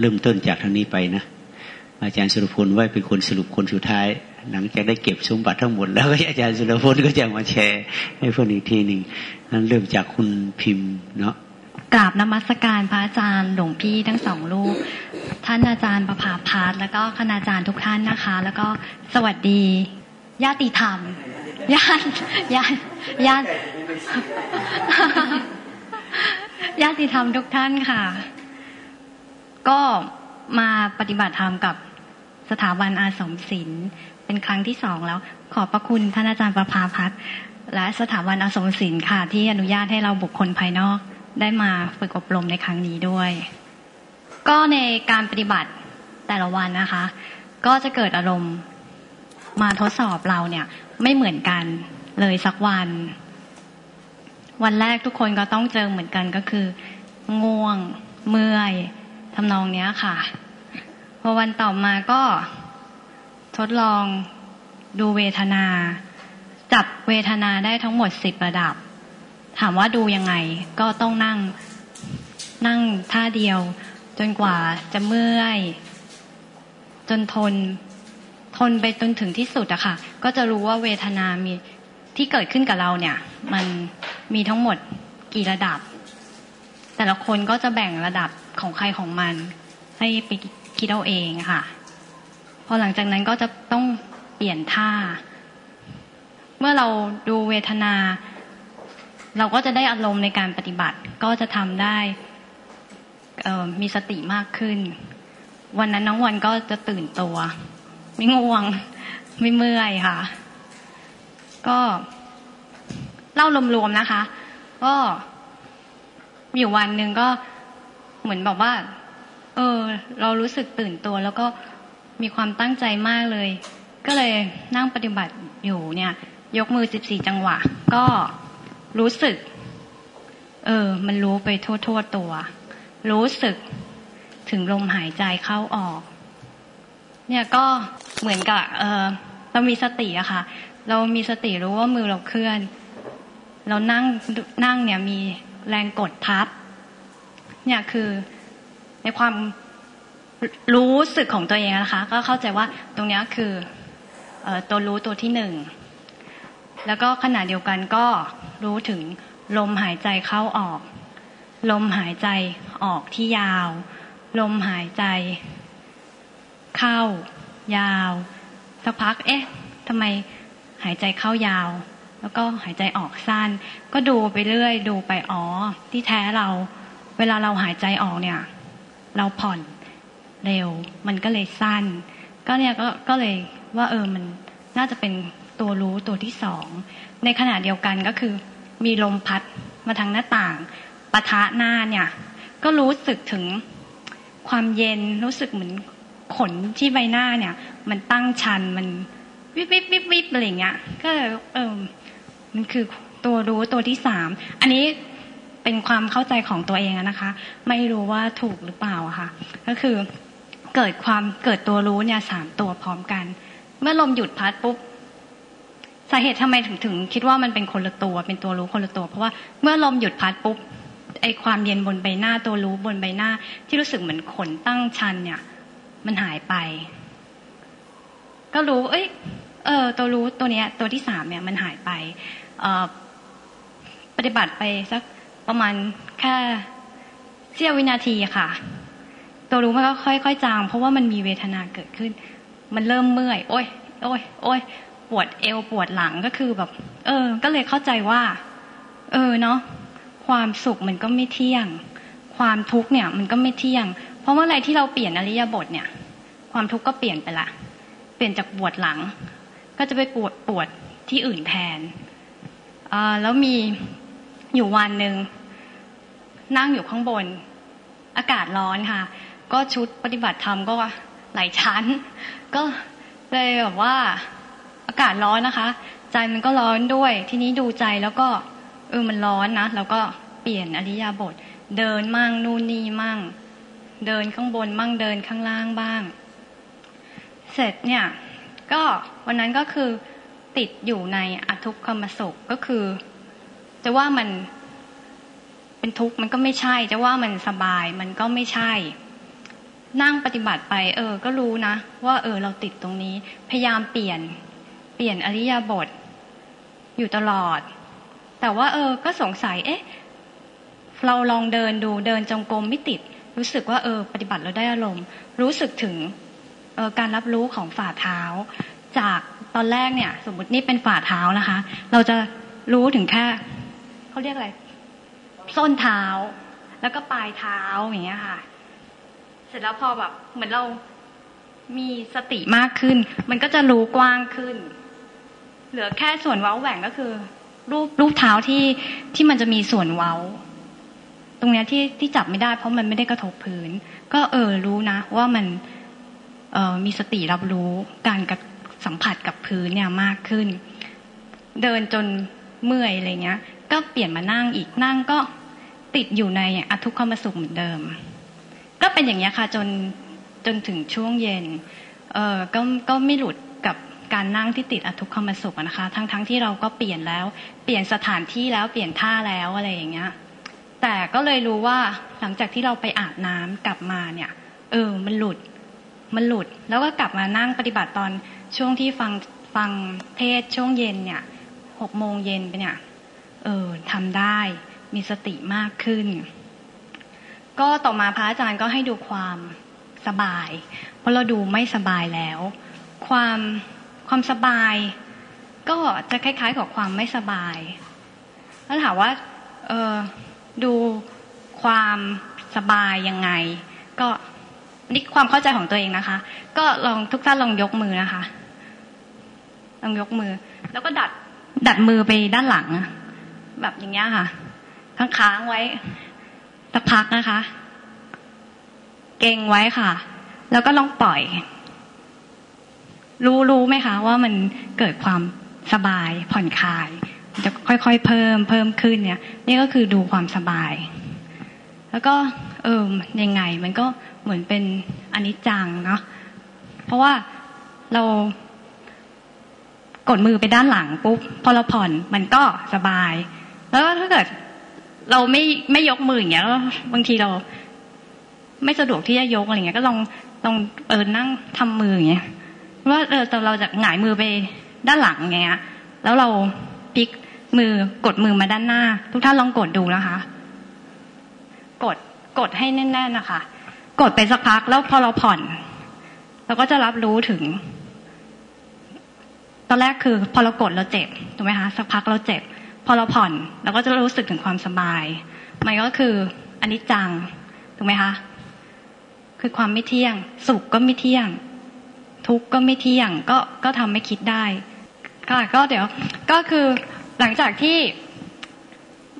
เริ่มต้นจากทางนี้ไปนะ อาจารย์สุรพลว่าเป็นคนสรุปคนสุดท้าย หลังจากได้เก็บสมบัติทั้งหมด แล้วอาจารย์สุรพลก็จะมาแชร์ให้เพื่อนอีกทีหนึ่งนั้นเริ่มจากคุณพิมพ์เนาะกราบนมัสการพระอาจารย์หลวงพี่ทั้งสองลูก ท่านอาจารย์ประภาพาร์ทแล้วก็คณาจารย์ทุกท่านนะคะ แล้วก็สวัสดีญาติธรรมญาติญาติญาติญาติธรรมทุกท่านค่ะ ก็มาปฏิบัติธรรมกับสถาบันอาสมศิลป์เป็นครั้งที่สองแล้ว ขอบพระคุณท่านอาจารย์ประภาพัฒน์และสถาบันอาสมศิลป์ค่ะ ที่อนุญาตให้เราบุคคลภายนอกได้มาฝึกอบรมในครั้งนี้ด้วย ก็ในการปฏิบัติแต่ละวันนะคะ ก็จะเกิดอารมณ์มาทดสอบเราเนี่ย ไม่เหมือนกันเลยสักวัน วันแรกทุกคนก็ต้องเจอเหมือนกันก็คือ ง่วงเมื่อย ทำนองเนี้ยค่ะ พอวันต่อมาก็ทดลองดูเวทนา จับเวทนาได้ทั้งหมดสิบระดับ ถามว่าดูยังไง ก็ต้องนั่งนั่งท่าเดียว จนกว่าจะเมื่อย จนทน ทนไปจนถึงที่สุดอะค่ะ ก็จะรู้ว่าเวทนามีที่เกิดขึ้นกับเราเนี่ย มันมีทั้งหมดกี่ระดับ แต่ละคนก็จะแบ่งระดับ ของใครของมัน ให้ไปคิดเอาเองค่ะ พอหลังจากนั้นก็จะต้องเปลี่ยนท่า เมื่อเราดูเวทนา เราก็จะได้อารมณ์ในการปฏิบัติ ก็จะทำได้มีสติมากขึ้น วันนั้นน้องวันก็จะตื่นตัว ไม่ง่วง ไม่เมื่อยค่ะ ก็เล่ารวมๆนะคะ ก็อยู่วันหนึ่งก็ เหมือนบอกว่า เออ เรารู้สึกตื่นตัว แล้วก็มีความตั้งใจมากเลย ก็เลยนั่งปฏิบัติอยู่เนี่ย ยกมือสิบสี่จังหวะ ก็รู้สึก เออ มันรู้ไปทั่วทั่วตัว รู้สึกถึงลมหายใจเข้าออก เนี่ยก็เหมือนกับ เออเรามีสติอะค่ะ เรามีสติรู้ว่ามือเราเคลื่อน เรานั่งนั่งเนี่ยมีแรงกดทับ เนี่ยคือในความรู้สึกของตัวเองนะคะ ก็เข้าใจว่าตรงนี้คือตัวรู้ตัวที่หนึ่งแล้วก็ขณะเดียวกันก็รู้ถึงลมหายใจเข้าออก ลมหายใจออกที่ยาว ลมหายใจ เข้า ยาวสักพัก เอ๊ะทำไมหายใจเข้ายาว แล้วก็หายใจออกสั้น ก็ดูไปเรื่อย ดูไปอ๋อที่แท้เรา เวลาเราหายใจออกเนี่ย เราผ่อนเร็ว มันก็เลยสั้น ก็เนี่ยก็ก็เลยว่าเออมันน่าจะเป็นตัวรู้ตัวที่สองในขณะเดียวกันก็คือ มีลมพัดมาทางหน้าต่างปะทะหน้าเนี่ย ก็รู้สึกถึงความเย็นรู้สึกเหมือนขนที่ใบหน้าเนี่ย มันตั้งชันมันวิบวิบวิบวิบอะไรเงี้ยก็เออมันคือตัวรู้ตัวที่สามอันนี้ เป็นความเข้าใจของตัวเองนะคะ ไม่รู้ว่าถูกหรือเปล่าค่ะ ก็คือเกิดความเกิดตัวรู้เนี่ยสามตัวพร้อมกัน เมื่อลมหยุดพัดปุ๊บสาเหตุทำไมถึงถึง คิดว่ามันเป็นคนละตัวเป็นตัวรู้คนละตัว เพราะว่าเมื่อลมหยุดพัดปุ๊บไอความเย็นบนใบหน้าตัวรู้บนใบหน้า ที่รู้สึกเหมือนขนตั้งชันเนี่ย มันหายไป ก็รู้ เอ้ยเออ ตัวรู้ตัวเนี้ย ตัวที่สามเนี่ยมันหายไป เอปฏิบัติไปสัก ประมาณแค่เสี้ยววินาทีค่ะ ตัวรู้มันก็ค่อยๆจาง เพราะว่ามันมีเวทนาเกิดขึ้น มันเริ่มเมื่อย โอ้ยโอ้ยโอ้ยปวดเอวปวดหลังก็คือแบบ เออ ก็เลยเข้าใจว่า เออเนาะความสุขมันก็ไม่เที่ยง ความทุกข์เนี่ยมันก็ไม่เที่ยง เพราะเมื่อไรที่เราเปลี่ยนอริยบทเนี่ย ความทุกข์ก็เปลี่ยนไปละเปลี่ยนจากปวดหลัง ก็จะไปปวดปวดที่อื่นแทนอ่าแล้วมีอยู่วันหนึ่ง นั่งอยู่ข้างบน อากาศร้อนค่ะ ก็ชุดปฏิบัติธรรมก็หลายชั้น ก็เลยแบบว่า อากาศร้อนนะคะ ใจมันก็ร้อนด้วย ทีนี้ดูใจแล้วก็ เออมันร้อนนะแล้วก็เปลี่ยนอริยาบท เดินมั่งนู่นนี่มั่ง เดินข้างบนมั่งเดินข้างล่างบ้าง เสร็จเนี่ย ก็วันนั้นก็คือติดอยู่ในอทุกขมสุขก็คือ จะว่ามัน เป็นทุกข์มันก็ไม่ใช่ จะว่ามันสบายมันก็ไม่ใช่ นั่งปฏิบัติไป เออ ก็รู้นะ ว่า เออ เราติดตรงนี้ พยายามเปลี่ยน เปลี่ยนอริยบท อยู่ตลอด แต่ว่า เออ ก็สงสัย เอ๊ะ เราลองเดินดูเดินจงกรมไม่ติด รู้สึกว่า เออ ปฏิบัติเราได้อารมณ์ รู้สึกถึงเออการรับรู้ของฝ่าเท้า จากตอนแรกเนี่ย สมมตินี่เป็นฝ่าเท้านะคะ เราจะรู้ถึงแค่เขาเรียกอะไร ส้นเท้า แล้วก็ปลายเท้าอย่างเงี้ยค่ะ เสร็จแล้วพอแบบ เหมือนเรามีสติมากขึ้น มันก็จะรู้กว้างขึ้น เหลือแค่ส่วนเว้าแหว่งก็คือ รูปรูปเท้าที่ที่มันจะมีส่วนเว้า ตรงเนี้ยที่ที่จับไม่ได้ เพราะมันไม่ได้กระทบพื้น ก็เออรู้นะ ว่ามันเออมีสติรับรู้การกับสัมผัสกับพื้นเนี่ยมากขึ้น เดินจนเมื่อยอะไรเงี้ย ก็เปลี่ยนมานั่งอีกนั่งก็ ติดอยู่ในอทุกขมสุขเหมือนเดิม ก็เป็นอย่างนี้ค่ะจนจนถึงช่วงเย็นเออก็ก็ไม่หลุดกับการนั่งที่ติดอทุกขมสุขนะคะ ทั้งทั้งที่เราก็เปลี่ยนแล้ว เปลี่ยนสถานที่แล้วเปลี่ยนท่าแล้วอะไรอย่างเงี้ย แต่ก็เลยรู้ว่าหลังจากที่เราไปอาบน้ำกลับมาเนี่ย เออ มันหลุด มันหลุด แล้วก็กลับมานั่งปฏิบัติตอนช่วงที่ฟังฟังเทศช่วงเย็นเนี่ยหกโมงเย็นไปเนี่ย เออทำได้ มีสติมากขึ้น ก็ต่อมาพระอาจารย์ก็ให้ดูความสบาย เพราะเราดูไม่สบายแล้ว ความความสบาย ก็จะคล้าย ๆ กับความไม่สบายแล้วถามว่าเออดูความสบายยังไง ก็นี่ความเข้าใจของตัวเองนะคะ ก็ลองทุกท่านลองยกมือนะคะลองยกมือ แล้วก็ดัดดัดมือไปด้านหลัง แบบอย่างเงี้ยค่ะ ค้างไว้สักพักนะคะ เก่งไว้ค่ะ แล้วก็ลองปล่อย รู้รู้ไหมคะ ว่ามันเกิดความสบายผ่อนคลาย จะค่อยๆเพิ่มเพิ่มขึ้นเนี่ย นี่ก็คือดูความสบาย แล้วก็ เออยังไง มันก็เหมือนเป็นอนิจจังเนาะเพราะว่าเรากดมือไปด้านหลังปุ๊บพอเราผ่อนมันก็สบาย แล้วถ้าเกิด เราไม่ไม่ยกมืออย่างเงี้ยแล้วบางทีเรา ไม่สะดวกที่จะยกอะไรเงี้ย ก็ลองลองเออนั่งทำมืออย่างเงี้ยว่าเออแต่เราจะหงายมือไปด้านหลังอย่างเงี้ย แล้วเราพลิกมือกดมือมาด้านหน้า ทุกท่านลองกดดูนะคะ กดกดให้แน่นๆนะคะ กดไปสักพักแล้วพอเราผ่อนเราก็จะรับรู้ถึง ตอนแรกคือ พอเรากดเราเจ็บถูกไหมคะสักพักเราเจ็บ พอเราผ่อนเราก็จะรู้สึกถึงความสบาย มันก็คืออันนี้จังถูกไหมคะคือความไม่เที่ยง สุขก็ไม่เที่ยง ทุกข์ก็ไม่เที่ยง ก็ก็ทำให้คิดได้ก็ก็เดี๋ยวก็คือหลังจากที่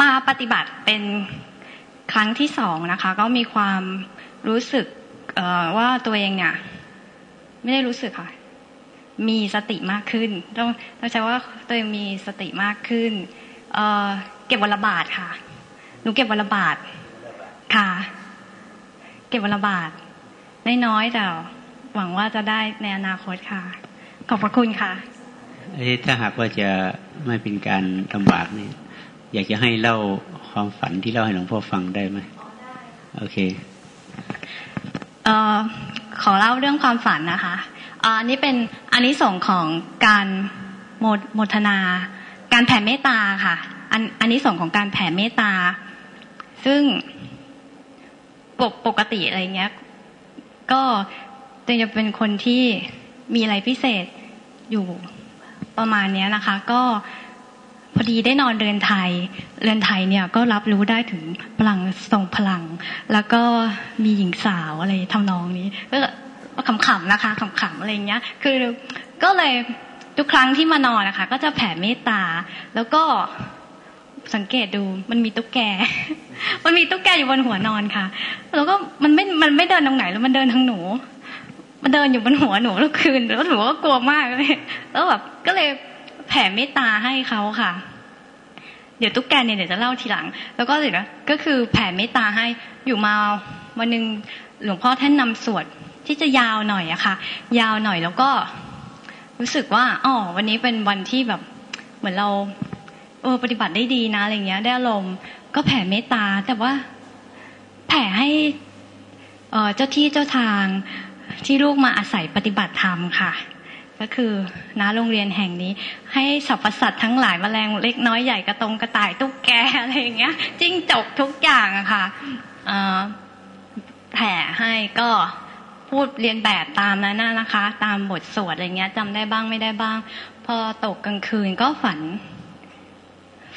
มาปฏิบัติเป็นครั้งที่สองนะคะ ก็มีความรู้สึกว่าตัวเองเนี่ย ไม่ได้รู้สึกค่ะ มีสติมากขึ้น ต้องต้องใช้ว่าตัวเองมีสติมากขึ้น เออเก็บวันละบาทค่ะ หนูเก็บวันละบาทค่ะ เก็บวันละบาทน้อยๆแต่หวังว่าจะได้ในอนาคตค่ะ ขอบพระคุณค่ะถ้าหากว่าจะไม่เป็นการลำบากนี่อยากจะให้เล่าความฝันที่เล่าให้หลวงพ่อฟังได้ไหมโอเคเอ่อขอเล่าเรื่องความฝันนะคะอันนี้เป็นอันนี้ส่งของการโมทนา การแผ่เมตตาค่ะ อันอันนี้ส่งของการแผ่เมตตา ซึ่งปกปกติอะไรเงี้ย ก็จะเป็นคนที่มีอะไรพิเศษอยู่ประมาณนี้นะคะ ก็พอดีได้นอนเรือนไทย เรือนไทยเนี่ยก็รับรู้ได้ถึงพลังทรงพลัง แล้วก็มีหญิงสาวอะไรทำนองนี้ก็ขำๆนะคะขำๆอะไรเงี้ย คือก็เลย ทุกครั้งที่มานอนนะคะ ก็จะแผ่เมตตา แล้วก็สังเกตดูมันมีตุ๊กแก มันมีตุ๊กแกอยู่บนหัวนอนค่ะ แล้วก็มันไม่ มันไม่เดินตรงไหนแล้วมันเดินทางหนู มันเดินอยู่บนหัวหนูแล้วคืนแล้วหนูก็กลัวมากเลย แล้วแบบก็เลยแผ่เมตตาให้เขาค่ะ เดี๋ยวตุ๊กแกเนี่ยเดี๋ยวจะเล่าทีหลัง แล้วก็เดี๋ยวก็คือแผ่เมตตาให้อยู่มาวันหนึ่งหลวงพ่อท่านนำสวดที่จะยาวหน่อยอะค่ะ ยาวหน่อยแล้วก็ รู้สึกว่าอ๋อวันนี้เป็นวันที่แบบเหมือนเรา เออปฏิบัติได้ดีนะอะไรเงี้ย ได้อารมณ์ก็แผ่เมตตา แต่ว่าแผ่ให้เจ้าที่เจ้าทางที่ลูกมาอาศัยปฏิบัติธรรมค่ะ ก็คือณโรงเรียนแห่งนี้ ให้สรรพสัตว์ทั้งหลายมแมลงเล็กน้อยใหญ่กระตงกระต่ายตุ๊กแกอะไรอย่างเงี้ยจิ้งจกทุกอย่างอะค่ะแผ่ให้ก็ พูดเรียนแบบตามนั้นนะคะ ตามบทสวดอะไรเงี้ยจำได้บ้างไม่ได้บ้าง พอตกกลางคืนก็ฝัน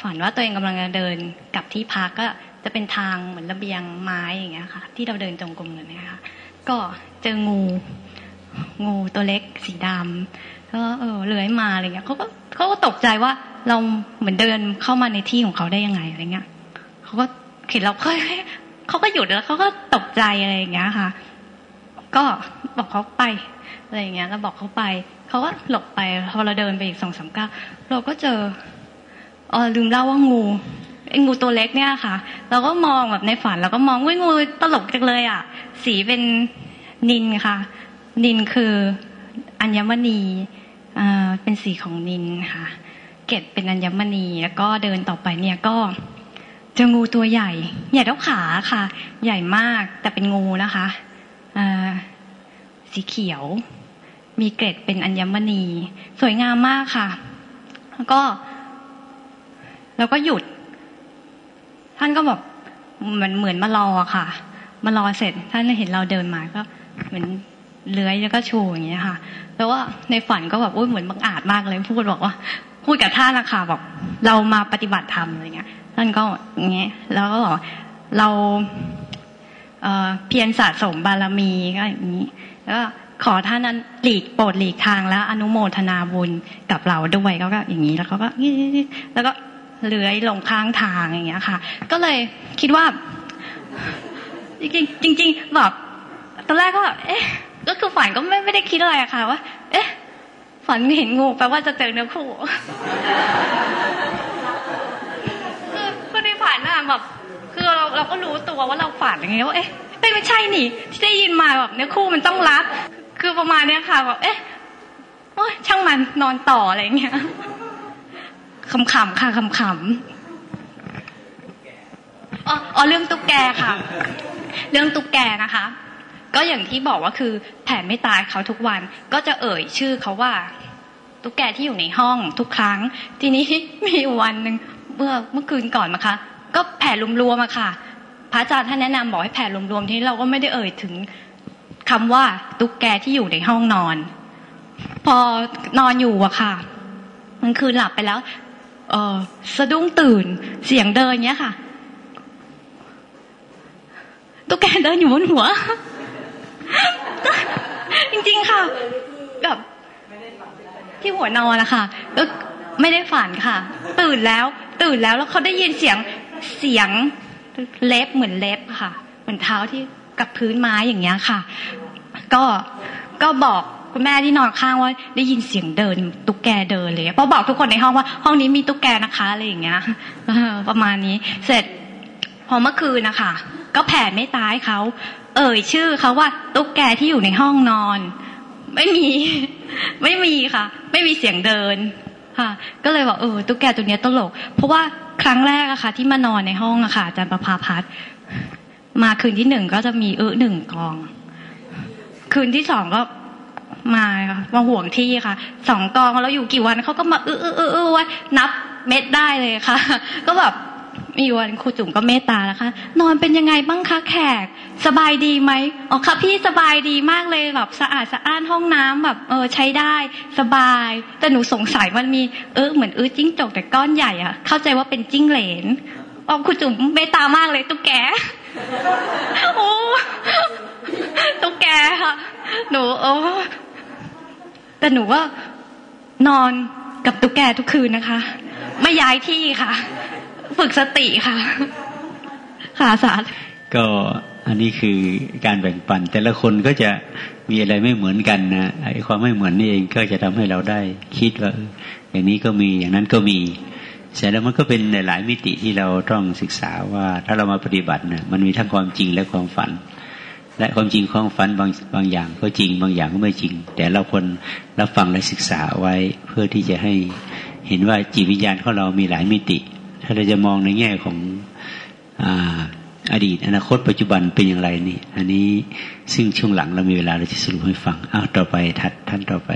ฝันว่าตัวเองกำลังจะเดินกลับที่พักก็จะเป็นทางเหมือนระเบียงไม้อย่างเงี้ยค่ะ ที่เราเดินจงกรมเลยนะคะก็เจองูงูตัวเล็กสีดำก็เออเลื้อยมาอะไรเงี้ยเขาก็เขาก็ตกใจว่าเราเหมือนเดินเข้ามาในที่ของเขาได้ยังไงอะไรเงี้ยเขาก็เห็นเราเขาเขาก็หยุดแล้วเขาก็ตกใจอะไรอย่างเงี้ยค่ะ ก็บอกเขาไปอะไรอย่างเงี้ยแล้วบอกเขาไปเขาก็หลบไปพอเราเดินไปอีกสองสามก้าวเราก็เจออ๋อลืมเล่าว่างูไอ้งูตัวเล็กเนี่ยค่ะ เราก็มองแบบในฝันเราก็มองว่างูตลกจังเลยอะ สีเป็นนินค่ะ นินคืออัญมณีอ่าเป็นสีของนินค่ะ เกตเป็นอัญมณีแล้วก็เดินต่อไปเนี่ยก็เจองูตัวใหญ่ ใหญ่เท่าขาค่ะ ใหญ่มากแต่เป็นงูนะคะ สีเขียว มีเกล็ดเป็นอัญมณี สวยงามมากค่ะ แล้วก็แล้วก็หยุด ท่านก็แบบเหมือนเหมือนมารอค่ะ มารอเสร็จ ท่านเห็นเราเดินมาก็ เหมือนเลื้อยแล้วก็ชูอย่างเงี้ยค่ะแล้วว่าในฝันก็แบบโอ้ยเหมือนบังอาจมากเลยพูดบอกว่า พูดกับท่านนะคะบอกเรามาปฏิบัติธรรมอะไรเงี้ย ท่านก็อย่างเงี้ยแล้วก็บอกเรา เพียรสะสมบารมีก็อย่างนี้ แล้วก็ขอท่านนั้นหลีกโปรดหลีกทางแล้ว อนุโมทนาบุญกับเราด้วยก็ก็อย่างนี้แล้วเขาก็แล้วก็เลื้อยลงข้างทางอย่างเงี้ยค่ะ ก็เลยคิดว่า จริงจริงแบบตอนแรกก็แบบเอ๊ะ ก็คือฝันก็ไม่ไม่ได้คิดอะไรอะค่ะว่า เอ๊ะฝันเห็นงูแปลว่าจะเจอเนื้อคู่คือในฝันอะแบบคือ เราก็รู้ตัวว่าเราฝันอย่างเงี้ยว่าเอ๊ะไม่ใช่นี่ที่ได้ยินมาแบบเนื้อคู่มันต้องรัดคือประมาณเนี้ยค่ะแบบเอ๊ะโอ้ยช่างมันนอนต่ออะไรเงี้ยขำๆค่ะขำๆอ๋อเรื่องตุ๊กแกค่ะ เรื่องตุ๊กแกนะคะ ก็อย่างที่บอกว่าคือแผ่ไม่ตายเขาทุกวัน ก็จะเอ่ยชื่อเขาว่า ตุ๊กแกที่อยู่ในห้องทุกครั้ง ทีนี้มีวันหนึ่งเมื่อเมื่อคืนก่อนมาคะ ก็แผ่รวมๆมาค่ะ ระอาจารย์ท่านแนะนำบอกให้แผ่รวมๆที่เราก็ไม่ได้เอ่ยถึงคำว่าตุ๊กแกที่อยู่ในห้องนอน พอนอนอยู่อะค่ะ มันคืนหลับไปแล้ว เออสะดุ้งตื่นเสียงเดินเนี้ยค่ะ ตุ๊กแกเดินอยู่บนหัว จริงๆค่ะแบบที่หัวนอนนะคะก็ไม่ได้ฝันค่ะ ตื่นแล้ว ตื่นแล้วแล้วเขาได้ยินเสียงเสียง เล็บเหมือนเล็บค่ะ เหมือนเท้าที่กับพื้นไม้อย่างเงี้ยค่ะ ก็ก็บอกคุณแม่ที่นอนข้างว่าได้ยินเสียงเดินตุ๊กแกเดินเลยพอบอกทุกคนในห้องว่าห้องนี้มีตุ๊กแกนะคะอะไรอย่างเงี้ยประมาณนี้ เสร็จพอเมื่อคืนนะคะก็แผ่ไม่ตายเขาเอ่ยชื่อเขาว่าตุ๊กแกที่อยู่ในห้องนอน ไม่มี ไม่มีค่ะ ไม่มีเสียงเดิน ค่ะ ก็เลยบอกเออตุ๊กแกตัวนี้ตลก เพราะว่าครั้งแรกอะค่ะ ที่มานอนในห้องอะค่ะอาจารย์ประภาพัฒน์มาคืนที่หนึ่งก็จะมีเออหนึ่งกอง คืนที่สองก็มามาห่วงที่ค่ะสองกองแล้วอยู่กี่วันเขาก็มาเออเออเออเออนับเม็ดได้เลยค่ะ ก็แบบ มีวันครูจุ๋มก็เมตตาแล้วค่ะนอนเป็นยังไงบ้างคะแขก สบายดีไหมอ๋อค่ะพี่สบายดีมากเลยแบบสะอาดสะอ้านห้องน้ำแบบเออใช้ได้สบาย แต่หนูสงสัยมันมีเออเหมือนเออจิ้งจกแต่ก้อนใหญ่อะเข้าใจว่าเป็นจิ้งเหลนอ๋อครูจุ๋มเมตตามากเลยตุ๊กแกโอ้ตุ๊กแกค่ะ หนูเออแต่หนูว่านอนกับตุ๊กแกทุกคืนนะคะ ไม่ย้ายที่ค่ะ ฝึกสติค่ะ ค่ะสาธก็อันนี้คือการแบ่งปัน แต่ละคนก็จะมีอะไรไม่เหมือนกันนะไอ้ความไม่เหมือนนี่เองก็จะทำให้เราได้คิดว่าอย่างนี้ก็มีอย่างนั้นก็มีเสร็จแล้วมันก็เป็นหลายมิติที่เราต้องศึกษาว่าถ้าเรามาปฏิบัติเนี่ยมันมีทั้งความจริงและความฝัน และความจริงความฝันบางบางอย่างก็จริง บางอย่างก็ไม่จริง แต่เราคนรับฟังและศึกษาไว้เพื่อที่จะให้เห็นว่าจิตวิญญาณของเรามีหลายมิติ ถ้าเราจะมองในแง่ของออดีต อนาคตปัจจุบันเป็นอย่างไรนี่ อันนี้ซึ่งช่วงหลังเรามีเวลาเราจะสรุปให้ฟังอ้าวต่อไปทัดท่านต่อไป